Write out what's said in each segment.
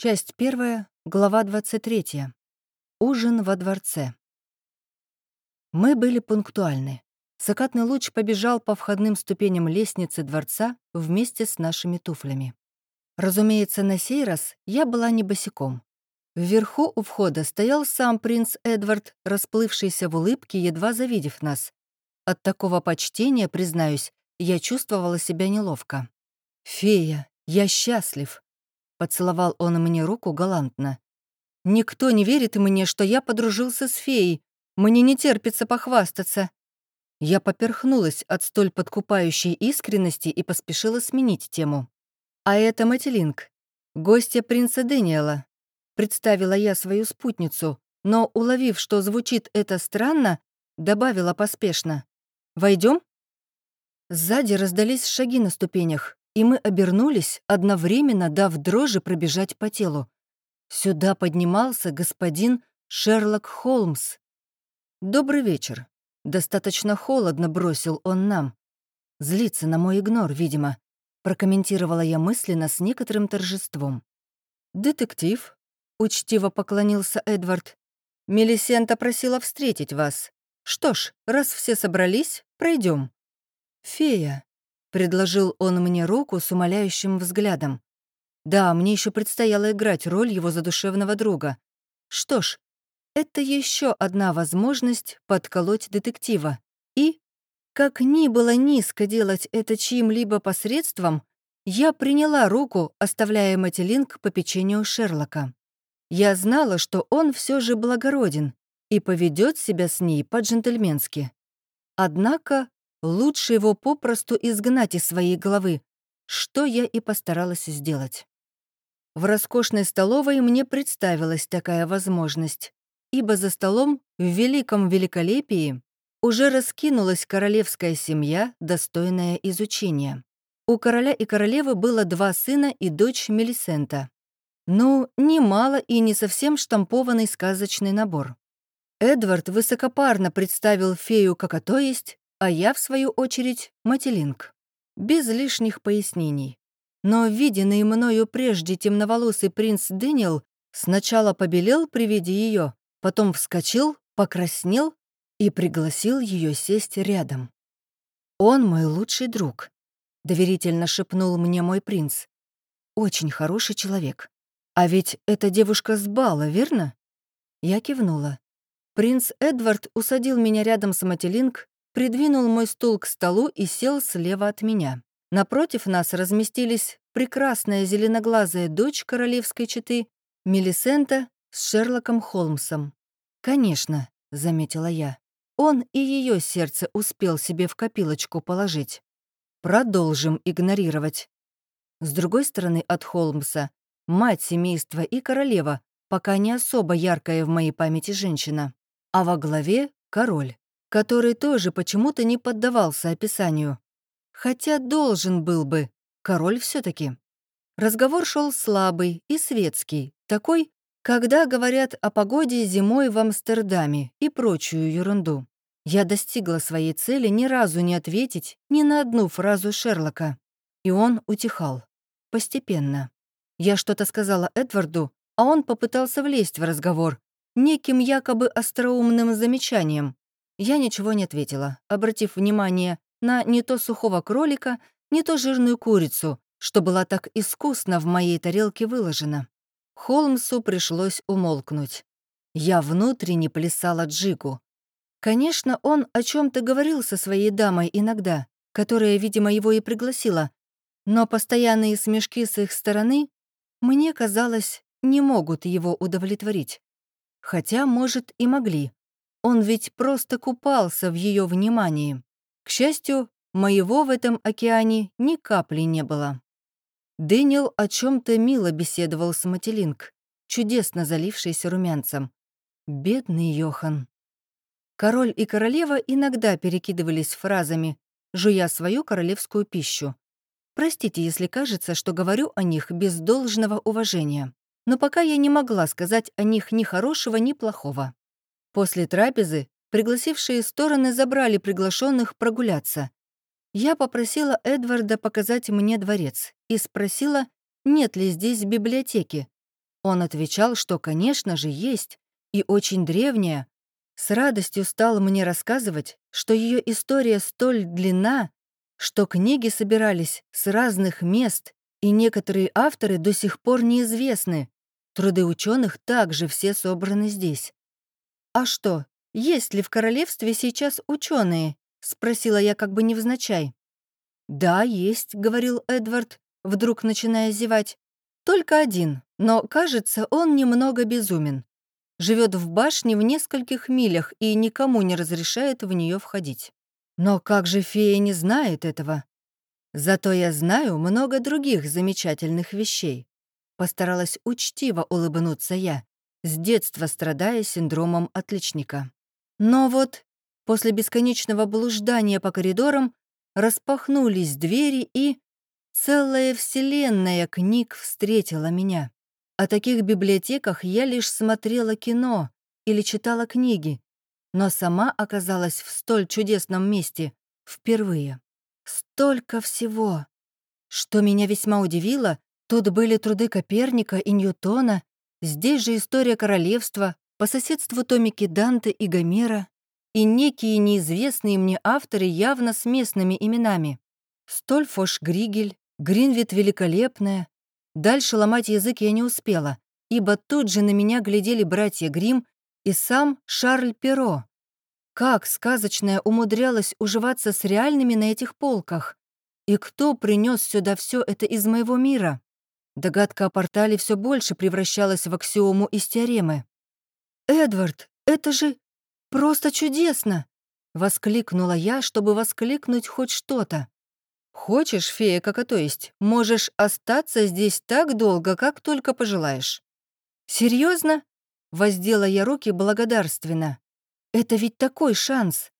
Часть первая, глава 23. Ужин во дворце. Мы были пунктуальны. Закатный луч побежал по входным ступеням лестницы дворца вместе с нашими туфлями. Разумеется, на сей раз я была не босиком. Вверху у входа стоял сам принц Эдвард, расплывшийся в улыбке, едва завидев нас. От такого почтения, признаюсь, я чувствовала себя неловко. «Фея, я счастлив!» Поцеловал он мне руку галантно. «Никто не верит мне, что я подружился с феей. Мне не терпится похвастаться». Я поперхнулась от столь подкупающей искренности и поспешила сменить тему. «А это Мателинг, гостья принца Дэниела», — представила я свою спутницу, но, уловив, что звучит это странно, добавила поспешно. Войдем? Сзади раздались шаги на ступенях и мы обернулись, одновременно дав дрожи пробежать по телу. Сюда поднимался господин Шерлок Холмс. «Добрый вечер». Достаточно холодно бросил он нам. Злится на мой игнор, видимо. Прокомментировала я мысленно с некоторым торжеством. «Детектив», — учтиво поклонился Эдвард. «Мелисента просила встретить вас. Что ж, раз все собрались, пройдем. «Фея», — предложил он мне руку с умоляющим взглядом. Да, мне еще предстояло играть роль его задушевного друга. Что ж, это еще одна возможность подколоть детектива. И, как ни было низко делать это чьим-либо посредством, я приняла руку, оставляя Мателинг по печенью Шерлока. Я знала, что он все же благороден и поведет себя с ней по-джентльменски. Однако Лучше его попросту изгнать из своей головы, что я и постаралась сделать. В роскошной столовой мне представилась такая возможность, ибо за столом в великом великолепии уже раскинулась королевская семья, достойная изучения. У короля и королевы было два сына и дочь Мелисента. Ну, немало и не совсем штампованный сказочный набор. Эдвард высокопарно представил фею как то есть, а я, в свою очередь, Мателинг. Без лишних пояснений. Но виденный мною прежде темноволосый принц Дэниел сначала побелел при виде ее, потом вскочил, покраснел и пригласил ее сесть рядом. «Он мой лучший друг», — доверительно шепнул мне мой принц. «Очень хороший человек. А ведь эта девушка с бала, верно?» Я кивнула. Принц Эдвард усадил меня рядом с Мателинг придвинул мой стул к столу и сел слева от меня. Напротив нас разместились прекрасная зеленоглазая дочь королевской четы Мелисента с Шерлоком Холмсом. «Конечно», — заметила я, — «он и ее сердце успел себе в копилочку положить. Продолжим игнорировать». С другой стороны от Холмса — мать семейства и королева, пока не особо яркая в моей памяти женщина, а во главе — король который тоже почему-то не поддавался описанию. Хотя должен был бы, король все таки Разговор шел слабый и светский, такой, когда говорят о погоде зимой в Амстердаме и прочую ерунду. Я достигла своей цели ни разу не ответить ни на одну фразу Шерлока. И он утихал. Постепенно. Я что-то сказала Эдварду, а он попытался влезть в разговор, неким якобы остроумным замечанием, я ничего не ответила, обратив внимание на не то сухого кролика, не то жирную курицу, что была так искусно в моей тарелке выложена. Холмсу пришлось умолкнуть. Я внутренне плясала джигу. Конечно, он о чем то говорил со своей дамой иногда, которая, видимо, его и пригласила, но постоянные смешки с их стороны, мне казалось, не могут его удовлетворить. Хотя, может, и могли. Он ведь просто купался в ее внимании. К счастью, моего в этом океане ни капли не было. Дэниел о чем то мило беседовал с Мателинг, чудесно залившийся румянцем. Бедный Йохан. Король и королева иногда перекидывались фразами, жуя свою королевскую пищу. Простите, если кажется, что говорю о них без должного уважения. Но пока я не могла сказать о них ни хорошего, ни плохого. После трапезы пригласившие стороны забрали приглашенных прогуляться. Я попросила Эдварда показать мне дворец и спросила, нет ли здесь библиотеки. Он отвечал, что, конечно же, есть, и очень древняя. С радостью стал мне рассказывать, что ее история столь длинна, что книги собирались с разных мест, и некоторые авторы до сих пор неизвестны. Труды ученых также все собраны здесь. «А что, есть ли в королевстве сейчас ученые? спросила я как бы невзначай. «Да, есть», — говорил Эдвард, вдруг начиная зевать. «Только один, но, кажется, он немного безумен. Живет в башне в нескольких милях и никому не разрешает в нее входить. Но как же фея не знает этого? Зато я знаю много других замечательных вещей. Постаралась учтиво улыбнуться я, с детства страдая синдромом отличника. Но вот после бесконечного блуждания по коридорам распахнулись двери и... Целая вселенная книг встретила меня. О таких библиотеках я лишь смотрела кино или читала книги, но сама оказалась в столь чудесном месте впервые. Столько всего! Что меня весьма удивило, тут были труды Коперника и Ньютона, здесь же история королевства, по соседству томики Данте и Гомера, и некие неизвестные мне авторы явно с местными именами. Стольфош Григель, Гринвит Великолепная. Дальше ломать язык я не успела, ибо тут же на меня глядели братья Грим и сам Шарль Перо. Как сказочная умудрялась уживаться с реальными на этих полках? И кто принес сюда все это из моего мира? Догадка о портале все больше превращалась в аксиому из теоремы. «Эдвард, это же просто чудесно!» — воскликнула я, чтобы воскликнуть хоть что-то. Хочешь, фея как то есть, можешь остаться здесь так долго, как только пожелаешь. Серьезно? Воздела я руки благодарственно. Это ведь такой шанс.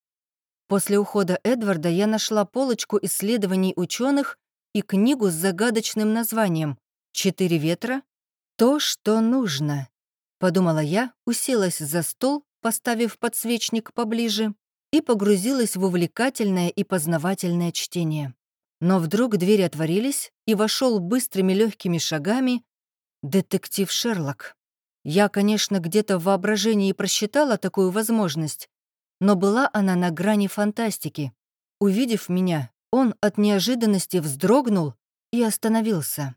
После ухода Эдварда я нашла полочку исследований ученых и книгу с загадочным названием «Четыре ветра. То, что нужно». Подумала я, уселась за стол, поставив подсвечник поближе, и погрузилась в увлекательное и познавательное чтение. Но вдруг двери отворились, и вошел быстрыми легкими шагами детектив Шерлок. Я, конечно, где-то в воображении просчитала такую возможность, но была она на грани фантастики. Увидев меня, он от неожиданности вздрогнул и остановился.